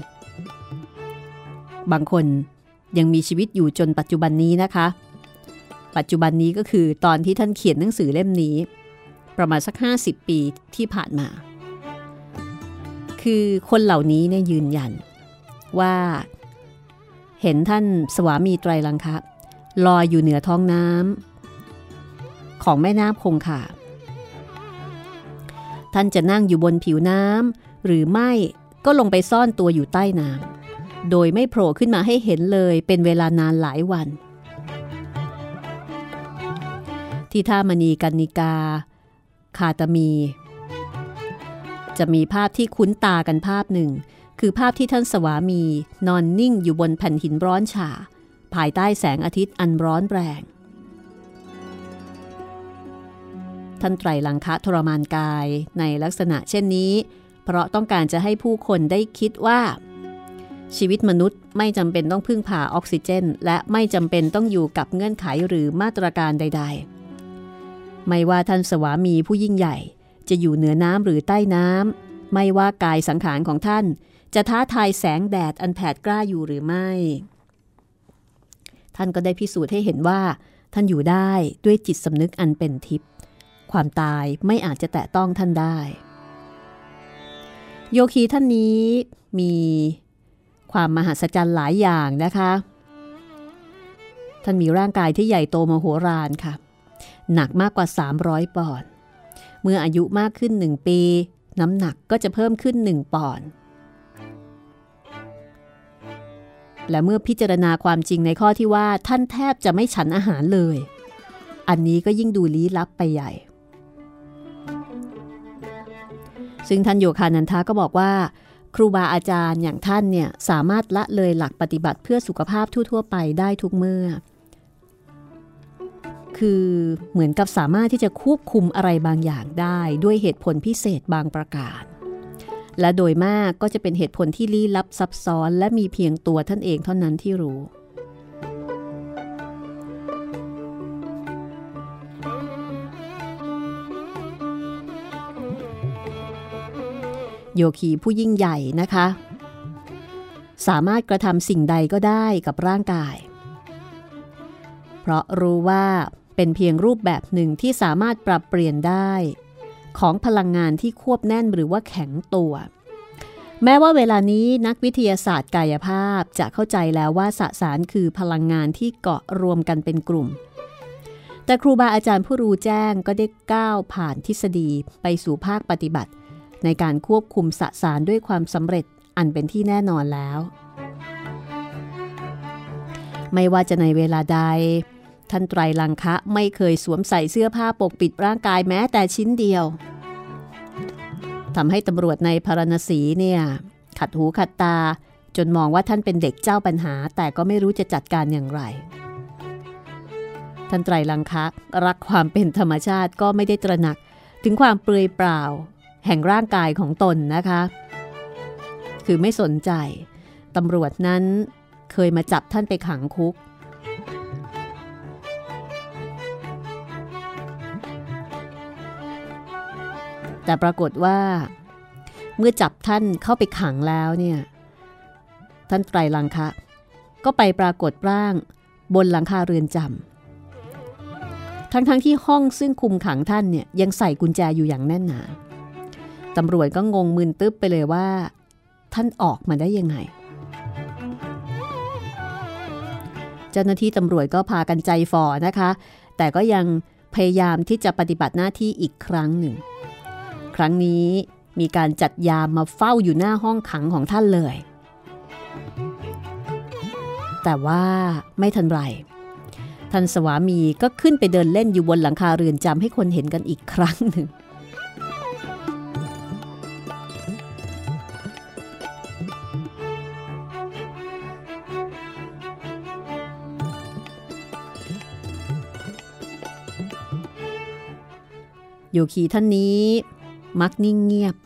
บางคนยังมีชีวิตอยู่จนปัจจุบันนี้นะคะ ปัจจุบันนี้ก็คือตอนที่ท่านเขียนหนังสือเล่มนี้ ประมาณสัก 50 ปีที่ผ่านมา คือคนเหล่านี้เนี่ยยืนยัน ว่าเห็นท่านสวามีไตรลังคะลอยอยู่เหนือท้องน้ำของแม่น้ำคงคาท่านจะนั่งอยู่บนผิวน้ำ หรือไม่ก็ลงไปซ่อนตัวอยู่ใต้น้ำโดยไม่โผล่ขึ้นมาให้เห็นเลยเป็นเวลานานหลายวัน ที่ท่ามณีกันนิกา คาตมี จะมีภาพที่คุ้นตากันภาพหนึ่ง คือภาพที่ท่านสวามีนอนนิ่งอยู่บนแผ่นหินร้อนฉาภายใต้แสงอาทิตย์อันร้อนแรงท่านไตรลังคะทรมานกายในลักษณะเช่นนี้ เพราะต้องการจะให้ผู้คนได้คิดว่า ชีวิตมนุษย์ไม่จำเป็นต้องพึ่งพาออกซิเจน และไม่จำเป็นต้องอยู่กับเงื่อนไขหรือมาตรการใด ๆ ไม่ว่าท่านสวามีผู้ยิ่งใหญ่ จะอยู่เหนือน้ำหรือใต้น้ำไม่ว่ากายสังขารของท่าน จะท้าทายแสงแดดอันแผดกล้าอยู่หรือไม่ ท่านก็ได้พิสูจน์ให้เห็นว่า ท่านอยู่ได้ด้วยจิตสำนึกอันเป็นทิพย์ความตายไม่อาจจะแตะต้องท่านได้ โยคีท่านนี้มีความมหัศจรรย์หลายอย่างนะคะ ท่านมีร่างกายที่ใหญ่โตมโหฬารค่ะ หนักมากกว่า 300 ปอนด์ เมื่ออายุมากขึ้น 1 ปี น้ำหนักก็จะเพิ่มขึ้น 1 ปอนด์ และเมื่อพิจารณาความจริงในข้อที่ว่าท่านแทบจะไม่ฉันอาหารเลย อันนี้ก็ยิ่งดูลี้ลับไปใหญ่ ซึ่งท่านโยคานันทาก็บอกว่า ครูบาอาจารย์อย่างท่านเนี่ยสามารถละเลยหลักปฏิบัติเพื่อสุขภาพทั่ว ๆ ไปได้ทุกเมื่อ คือเหมือนกับสามารถที่จะควบคุมอะไรบางอย่างได้ด้วยเหตุผลพิเศษบางประการ และโดยมากก็จะเป็นเหตุผลที่ลี้ลับซับซ้อน และมีเพียงตัวท่านเองเท่านั้นที่รู้ โยคีผู้ยิ่งใหญ่นะคะ สามารถกระทำสิ่งใดก็ได้กับร่างกาย เพราะรู้ว่าเป็นเพียงรูปแบบหนึ่งที่สามารถปรับเปลี่ยนได้ ของพลังงานที่ควบแน่นหรือว่าแข็งตัว แม้ว่าเวลานี้นักวิทยาศาสตร์กายภาพจะเข้าใจแล้วว่าสสารคือพลังงานที่เกาะรวมกันเป็นกลุ่ม แต่ครูบาอาจารย์ผู้รู้แจ้งก็ได้ก้าวผ่านทฤษฎีไปสู่ภาคปฏิบัติ ในการควบคุมสสารด้วยความสำเร็จอันเป็นที่แน่นอนแล้ว ไม่ว่าจะในเวลาใด ท่านไตรลังคะไม่เคยสวมใส่เสื้อผ้าปกปิดร่างกายแม้แต่ชิ้นเดียวทำให้ตำรวจในพารณสีเนี่ย ขัดหูขัดตาจนมองว่าท่านเป็นเด็กเจ้าปัญหา แต่ก็ไม่รู้จะจัดการอย่างไร ท่านไตรลังคะรักความเป็นธรรมชาติก็ไม่ได้ตระหนักถึงความเปลือยเปล่า แห่งร่างกายของตนนะคะ คือไม่สนใจตำรวจนั้นเคยมาจับท่านไปขังคุก แต่ปรากฏว่า เมื่อจับท่านเข้าไปขังแล้วเนี่ยท่านไตรลังคะ ก็ไปปรากฏร่างบนหลังคาเรือนจำทั้งๆทที่ห้องซึ่งคุมขังท่านเนี่ยยังใส่กุญแจอยู่อย่างแน่นหนา ตำรวจก็งงมึนตึ๊บไปเลยว่า ท่านออกมาได้ยังไง เจ้าหน้าที่ตำรวจก็พากันใจฝ่อนะคะ แต่ก็ยังพยายามที่จะปฏิบัติหน้าที่อีกครั้งหนึ่ง ครั้งนี้มีการจัดยามมาเฝ้าอยู่หน้าห้องขังของท่านเลย แต่ว่าไม่ทันไร ท่านสวามีก็ขึ้นไปเดินเล่นอยู่บนหลังคาเรือนจำให้คนเห็นกันอีกครั้งหนึ่ง โยคีท่านนี้ มักนิ่งเงียบ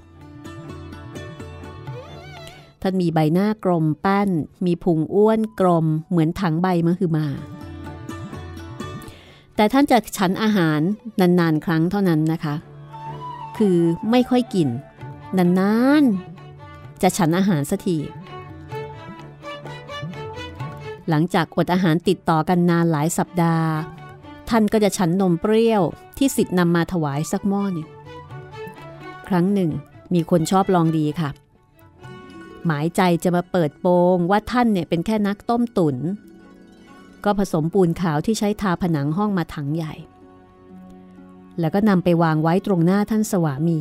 ท่านมีใบหน้ากลมแป้น มีพุงอ้วนกลมเหมือนถังใบมะคือมา แต่ท่านจะฉันอาหารนานๆ ครั้งเท่านั้นนะคะ คือไม่ค่อยกิน นานๆ จะฉันอาหารสักทีหลังจากอดอาหารติดต่อกันนานหลายสัปดาห์ ท่านก็จะฉันนมเปรี้ยวที่สิทธิ์นำมาถวายสักหม้อนึ่งครั้งหนึ่ง มีคนชอบลองดีค่ะ หมายใจจะมาเปิดโปงว่าท่านเนี่ยเป็นแค่นักต้มตุ๋นก็ผสมปูนขาวที่ใช้ทาผนังห้องมาถังใหญ่ แล้วก็นำไปวางไว้ตรงหน้าท่านสวามี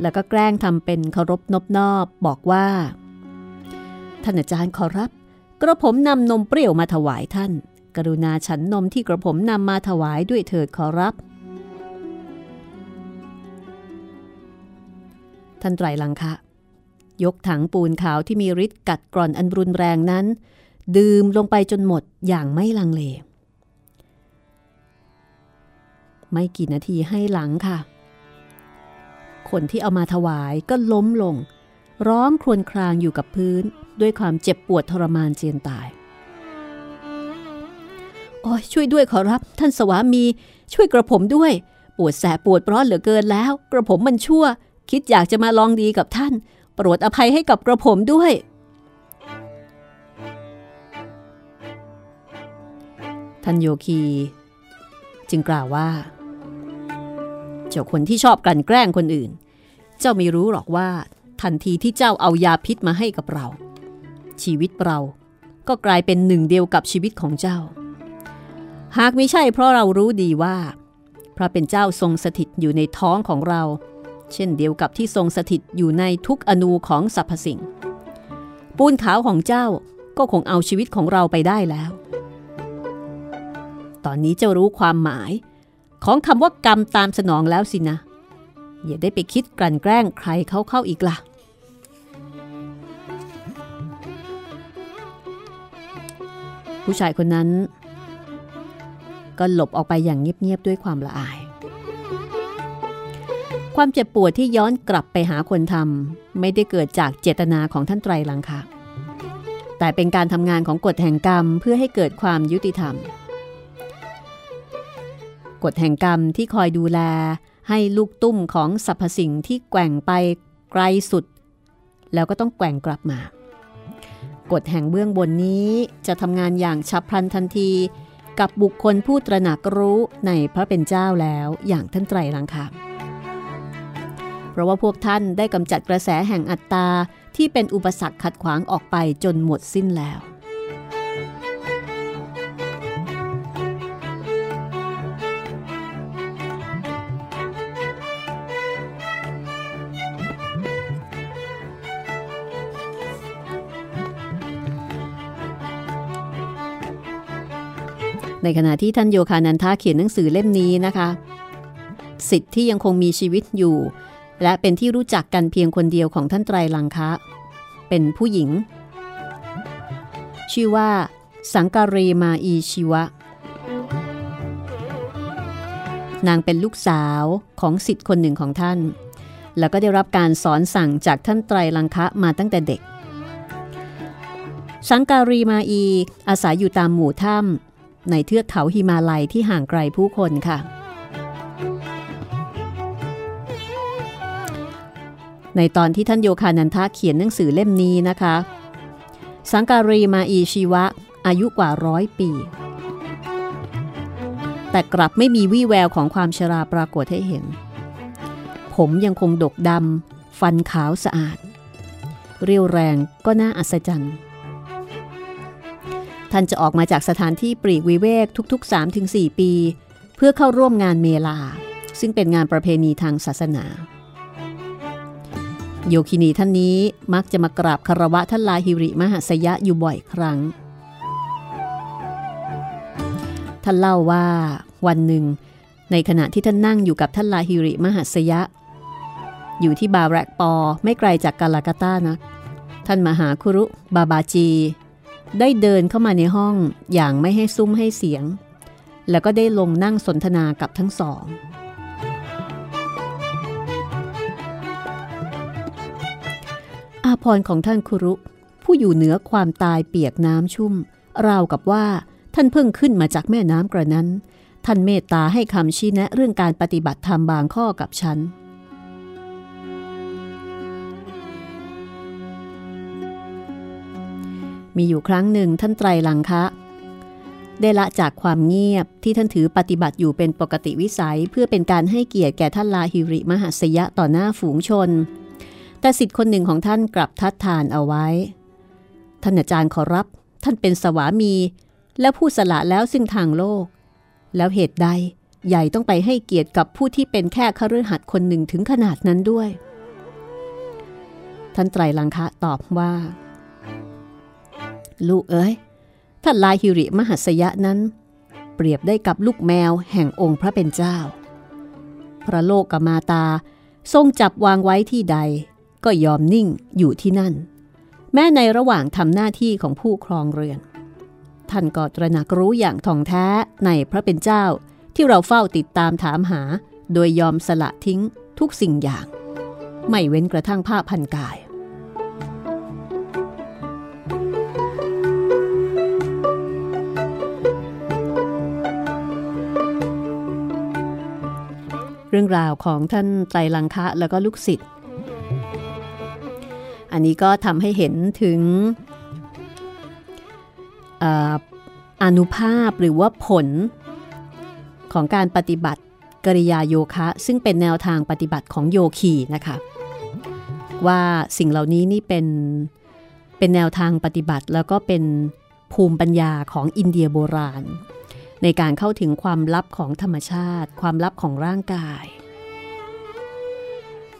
แล้วก็แกล้งทำเป็นเคารพนบนอบบอกว่า ท่านอาจารย์ขอรับ กระผมนำนมเปรี้ยวมาถวายท่าน กรุณาฉันนมที่กระผมนำมาถวายด้วยเถิดขอรับ ท่านไตรลังคะ ยกถังปูนขาวที่มีฤทธิ์กัดกร่อนอันรุนแรงนั้น ดื่มลงไปจนหมดอย่างไม่ลังเล ไม่กี่นาทีให้หลังค่ะ คนที่เอามาถวายก็ล้มลง ร้องครวญครางอยู่กับพื้นด้วยความเจ็บปวดทรมานเจียนตาย โอ้ยช่วยด้วยขอรับ ท่านสวามี ช่วยกระผมด้วย ปวดแสบปวดร้อนเหลือเกินแล้ว กระผมมันชั่ว คิดอยากจะมาลองดีกับท่าน โปรดอภัยให้กับกระผมด้วย ท่านโยคี จึงกล่าวว่า เจ้าคนที่ชอบกลั่นแกล้งคนอื่น เจ้าไม่รู้หรอกว่า ทันทีที่เจ้าเอายาพิษมาให้กับเรา ชีวิตเราก็กลายเป็นหนึ่งเดียวกับชีวิตของเจ้า หากไม่ใช่เพราะเรารู้ดีว่า พระเป็นเจ้าทรงสถิตอยู่ในท้องของเรา เช่นเดียวกับที่ทรงสถิตอยู่ในทุกอนูของสรรพสิ่ง ปูนขาวของเจ้าก็คงเอาชีวิตของเราไปได้แล้ว ตอนนี้เจ้ารู้ความหมาย ของคำว่ากรรมตามสนองแล้วสินะ อย่าได้ไปคิดกลั่นแกล้งใครเขาเข้าอีกละ่ะผู้ชายคนนั้น ก็หลบออกไปอย่างเงียบๆด้วยความละอาย ความเจ็บปวดที่ย้อนกลับไปหาคนทำไม่ได้เกิดจากเจตนาของท่านไตรลังคะแต่เป็นการทำงานของกฎแห่งกรรมเพื่อให้เกิดความยุติธรรม กฎแห่งกรรมที่คอยดูแลให้ลูกตุ้มของสรรพสิ่งที่แกว่งไปไกลสุด แล้วก็ต้องแกว่งกลับมา กฎแห่งเบื้องบนนี้จะทำงานอย่างฉับพลันทันที กับบุคคลผู้ตระหนักรู้ในพระเป็นเจ้าแล้วอย่างท่านไตรลังคะเพราะว่าพวกท่านได้กำจัดกระแสแห่งอัตตาที่เป็นอุปสรรคขัดขวางออกไปจนหมดสิ้นแล้ว ในขณะที่ท่านโยคานันทาเขียนหนังสือเล่มนี้นะคะ สิทธิ์ที่ยังคงมีชีวิตอยู่ และเป็นที่รู้จักกันเพียงคนเดียวของท่านไตรลังคะ เป็นผู้หญิง ชื่อว่า สังการีมาอีชิวะ นางเป็นลูกสาวของสิทธิ์คนหนึ่งของท่าน แล้วก็ได้รับการสอนสั่งจากท่านไตรลังคะมาตั้งแต่เด็กสังการีมาอีอาศัยอยู่ตามหมู่ถ้ำ ในเทือกเขาหิมาลัยที่ห่างไกลผู้คนค่ะ ในตอนที่ท่านโยคานันทะเขียนหนังสือเล่มนี้นะคะ สังการีมาอีชีวะอายุกว่าร้อยปี แต่กลับไม่มีวี่แววของความชราปรากฏให้เห็น ผมยังคงดกดำฟันขาวสะอาด เรียวแรงก็น่าอัศจรรย์ ท่านจะออกมาจากสถานที่ปรีกวิเวกทุก ๆ 3-4 ปี เพื่อเข้าร่วมงานเมลา ซึ่งเป็นงานประเพณีทางศาสนา โยคินีท่านนี้มักจะมากราบคารวะท่านลาฮิริมหาสยะอยู่บ่อยครั้ง ท่านเล่าว่าวันหนึ่ง ในขณะที่ท่านนั่งอยู่กับท่านลาฮิริมหาสยะ อยู่ที่บาแรกปอไม่ไกลจากกาลากาตานะท่านมหาคุรุบาบาจี ได้เดินเข้ามาในห้องอย่างไม่ให้ซุ้มให้เสียง แล้วก็ได้ลงนั่งสนทนากับทั้งสอง อาพรของท่านคุรุ ผู้อยู่เหนือความตายเปียกน้ำชุ่ม ราวกับว่าท่านเพิ่งขึ้นมาจากแม่น้ำกระนั้น ท่านเมตตาให้คำชี้แนะเรื่องการปฏิบัติธรรมบางข้อกับฉัน มีอยู่ครั้งหนึ่งท่านไตรลังคะ ได้ละจากความเงียบที่ท่านถือปฏิบัติอยู่เป็นปกติวิสัยเพื่อเป็นการให้เกียรติแก่ท่านลาฮิริมหัสยะต่อหน้าฝูงชน แต่สิทธิ์คนหนึ่งของท่านกลับทัดทานเอาไว้ ท่านอาจารย์ขอรับ ท่านเป็นสวามี และผู้สละแล้วซึ่งทางโลก แล้วเหตุใดใหญ่ต้องไปให้เกียรติกับผู้ที่เป็นแค่คฤหัสถ์คนหนึ่งถึงขนาดนั้นด้วย ท่านไตรลังคะตอบว่า ลูกเอ๋ยท่านลายฮิริมหัสยะนั้น เปรียบได้กับลูกแมวแห่งองค์พระเป็นเจ้า พระโลกกมาตาทรงจับวางไว้ที่ใด ก็ยอมนิ่งอยู่ที่นั่น แม้ในระหว่างทำหน้าที่ของผู้ครองเรือน ท่านก็ตระหนักรู้อย่างท่องแท้ในพระเป็นเจ้าที่เราเฝ้าติดตามถามหา โดยยอมสละทิ้งทุกสิ่งอย่าง ไม่เว้นกระทั่งผ้าพันกาย เรื่องราวของท่านไตรลังคะแล้วก็ลูกศิษย์ อันนี้ก็ทำให้เห็นถึงเอ่ออนุภาพหรือว่าผลของการปฏิบัติกริยาโยคะ ซึ่งเป็นแนวทางปฏิบัติของโยคีนะคะว่าสิ่งเหล่านี้นี่เป็นเป็นแนวทางปฏิบัติแล้วก็เป็นภูมิปัญญาของอินเดียโบราณ ในการเข้าถึงความลับของธรรมชาติ ความลับของร่างกาย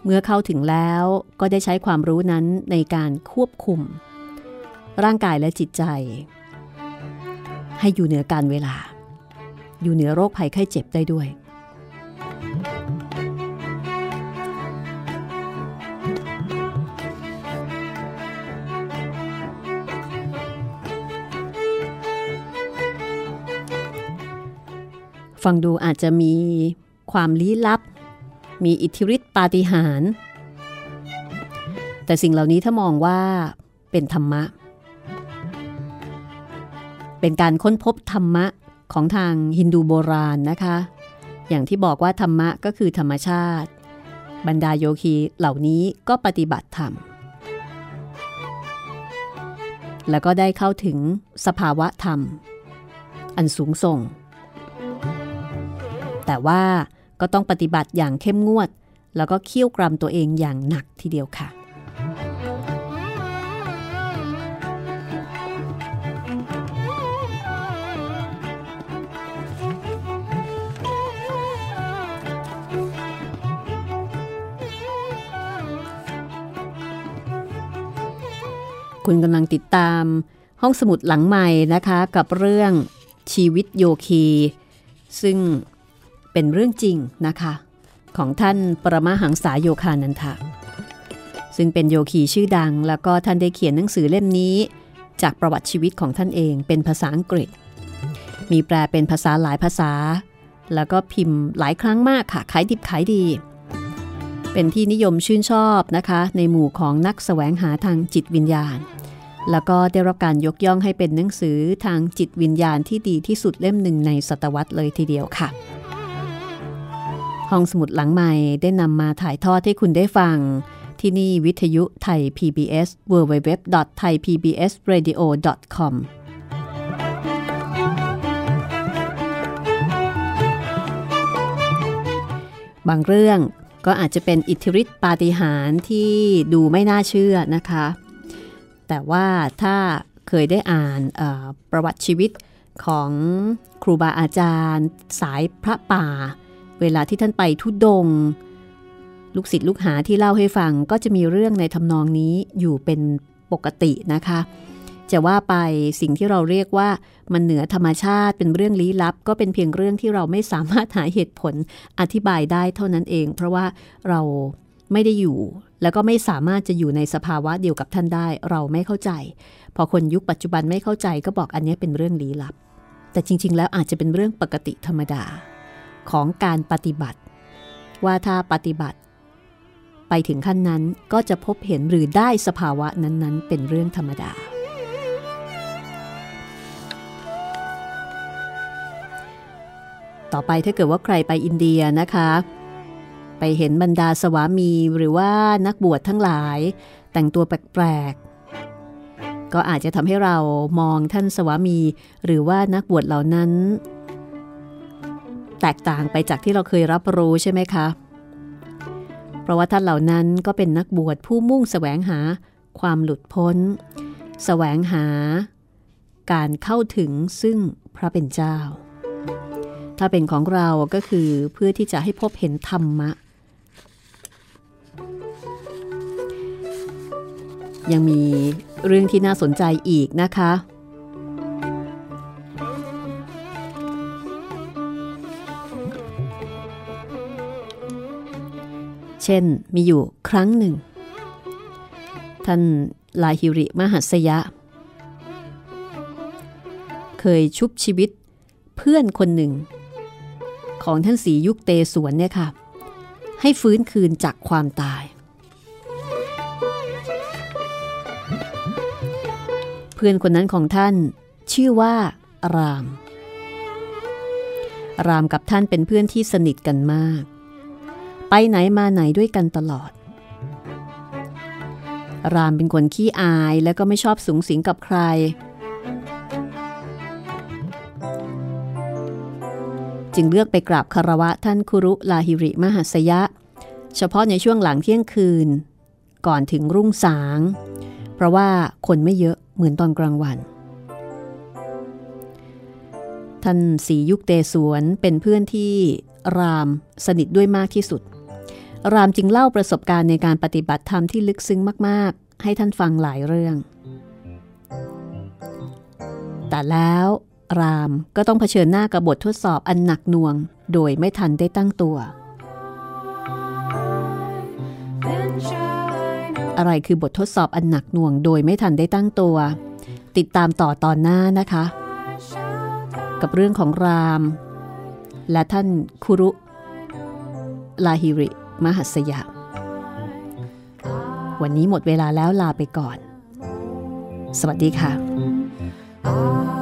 เมื่อเข้าถึงแล้วก็ได้ใช้ความรู้นั้นในการควบคุม ร่างกายและจิตใจ ให้อยู่เหนือการเวลา อยู่เหนือโรคภัยไข้เจ็บได้ด้วย ฟังดูอาจจะมีความลี้ลับ มีอิทธิฤทธิปาฏิหาริย์แต่สิ่งเหล่านี้ถ้ามองว่าเป็นธรรมะ เป็นการค้นพบธรรมะของทางฮินดูโบราณนะคะ อย่างที่บอกว่าธรรมะก็คือธรรมชาติ บรรดาโยคีเหล่านี้ก็ปฏิบัติธรรม แล้วก็ได้เข้าถึงสภาวะธรรม อันสูงส่ง แต่ว่าก็ต้องปฏิบัติอย่างเข้มงวด แล้วก็เคี่ยวกรำตัวเองอย่างหนักทีเดียวค่ะ คุณกำลังติดตามห้องสมุดหลังใหม่นะคะ กับเรื่องชีวิตโยคี ซึ่ง เป็นเรื่องจริงนะคะ ของท่านปรมาหังษาโยคานันทะซึ่งเป็นโยคีชื่อดัง แล้วก็ท่านได้เขียนหนังสือเล่มนี้ จากประวัติชีวิตของท่านเองเป็นภาษาอังกฤษ มีแปลเป็นภาษาหลายภาษา แล้วก็พิมพ์หลายครั้งมากค่ะขายดิบขายดี เป็นที่นิยมชื่นชอบนะคะ ในหมู่ของนักแสวงหาทางจิตวิญญาณ แล้วก็ได้รับการยกย่องให้เป็นหนังสือทางจิตวิญญาณที่ดีที่สุดเล่มหนึ่งในศตวรรษเลยทีเดียวค่ะ ห้องสมุดหลังใหม่ได้นำมาถ่ายทอดให้คุณได้ฟัง ที่นี่วิทยุไทย PBS www.thaipbsradio.com บางเรื่องก็อาจจะเป็นอิทธิฤทธิปาฏิหาริย์ที่ดูไม่น่าเชื่อนะคะ แต่ว่าถ้าเคยได้อ่านประวัติชีวิตของครูบาอาจารย์ สายพระป่า เวลาที่ท่านไปทุดง ลูกศิษย์ลูกหาที่เล่าให้ฟังก็จะมีเรื่องในทำนองนี้อยู่เป็นปกตินะคะ จะว่าไปสิ่งที่เราเรียกว่ามันเหนือธรรมชาติเป็นเรื่องลี้ลับ ก็เป็นเพียงเรื่องที่เราไม่สามารถหาเหตุผลอธิบายได้เท่านั้นเอง เพราะว่าเราไม่ได้อยู่ แล้วก็ไม่สามารถจะอยู่ในสภาวะเดียวกับท่านได้ เราไม่เข้าใจ พอคนยุคปัจจุบันไม่เข้าใจก็บอกอันนี้เป็นเรื่องลี้ลับ แต่จริง ๆ แล้วอาจจะเป็นเรื่องปกติธรรมดา ของการปฏิบัติ ว่าถ้าปฏิบัติ ไปถึงขั้นนั้นก็จะพบเห็นหรือได้สภาวะนั้นๆ เป็นเรื่องธรรมดา ต่อไปถ้าเกิดว่าใครไปอินเดียนะคะ ไปเห็นบรรดาสวามีหรือว่านักบวชทั้งหลาย แต่งตัวแปลกๆก็อาจจะทำให้เรามองท่านสวามี หรือว่านักบวชเหล่านั้น แตกต่างไปจากที่เราเคยรับรู้ใช่ไหมคะ เพราะว่าท่านเหล่านั้นก็เป็นนักบวชผู้มุ่งแสวงหาความหลุดพ้นแสวงหา การเข้าถึงซึ่งพระเป็นเจ้า ถ้าเป็นของเราก็คือเพื่อที่จะให้พบเห็นธรรมะ ยังมีเรื่องที่น่าสนใจอีกนะคะ เช่นมีอยู่ครั้งหนึ่ง ท่านลาฮิริมหัสยะ เคยชุบชีวิตเพื่อนคนหนึ่ง ของท่านสียุคเตสวนเนี่ยค่ะ ให้ฟื้นคืนจากความตาย เพื่อนคนนั้นของท่านชื่อว่าราม รามกับท่านเป็นเพื่อนที่สนิทกันมาก ไปไหนมาไหนด้วยกันตลอด รามเป็นคนขี้อายและก็ไม่ชอบสูงสิงกับใคร จึงเลือกไปกราบคารวะท่านคุรุลาหิริมหัสยะ เฉพาะในช่วงหลังเที่ยงคืน ก่อนถึงรุ่งสาง เพราะว่าคนไม่เยอะเหมือนตอนกลางวันท่านสียุคเตสวนเป็นเพื่อนที่รามสนิทด้วยมากที่สุด รามจึงเล่าประสบการณ์ในการปฏิบัติธรรมที่ลึกซึ้งมาก ๆ ให้ท่านฟังหลายเรื่อง แต่แล้วรามก็ต้องเผชิญหน้ากับบททดสอบอันหนักหน่วง โดยไม่ทันได้ตั้งตัว อะไรคือบททดสอบอันหนักหน่วง โดยไม่ทันได้ตั้งตัว ติดตามต่อตอนหน้านะคะ กับเรื่องของราม และท่านคุรุ ลาฮิริ มหัสยะ วันนี้หมดเวลาแล้วลาไปก่อน สวัสดีค่ะ